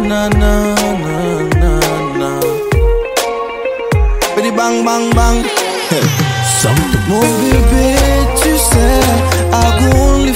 na na na na na. Petit bang bang bang. Mon bébé, tu sais, only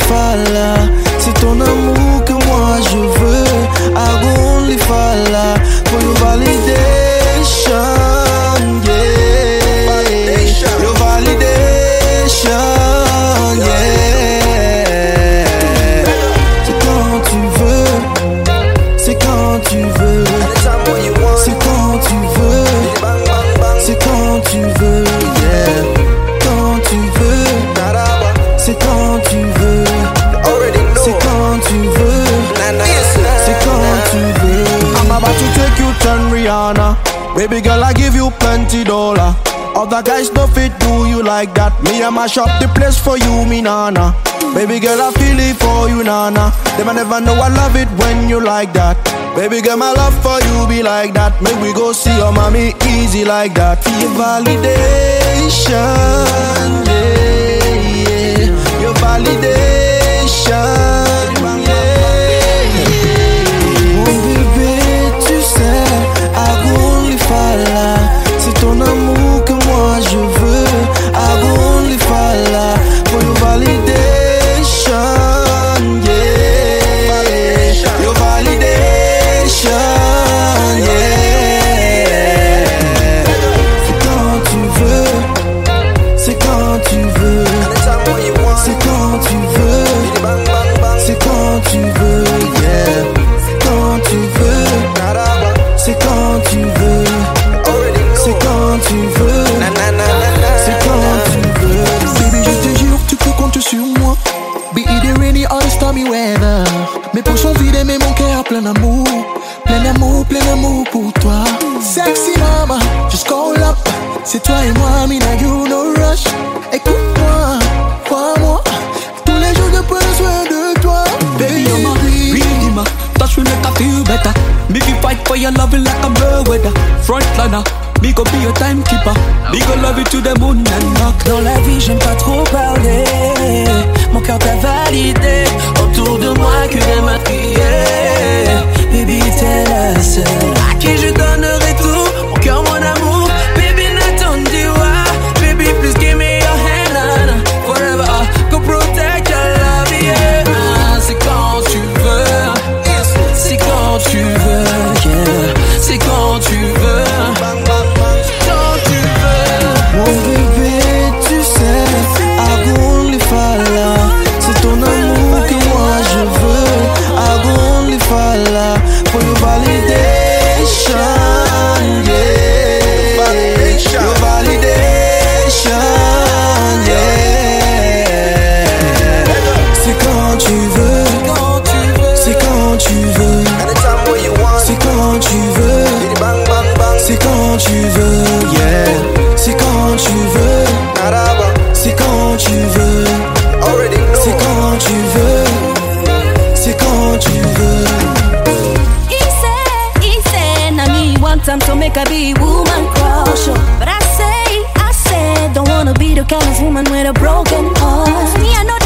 Rihanna. Baby girl, I give you plenty dollar. Other guys no fit do you like that. Me I mash up the place for you, me nana. Baby girl, I feel it for you, nana. Them I never know I love it when you like that. Baby girl, my love for you be like that. Make we go see your mommy easy like that. Validation, yeah, tu veux, c'est quand tu veux. Baby, je te jure, tu peux compter sur moi. Be it the rainy or the stormy weather. Mes poches sont vides, mais mon cœur plein d'amour. Plein d'amour, plein d'amour pour toi. Sexy mama, just call up. C'est toi et moi, mina, you no rush. Écoute-moi, crois-moi. Tous les jours, je prends soin de toi. Baby, you're my redeemer. Touch me make I feel better. Me fi fight for your loving like a Mayweather. Frontliner, me go be your timekeeper. Me go love you to the moon and back. Dans la vie, j'aime pas trop make a be woman crush. But I say, I said, don't wanna be the kind of woman with a broken heart. Me, I know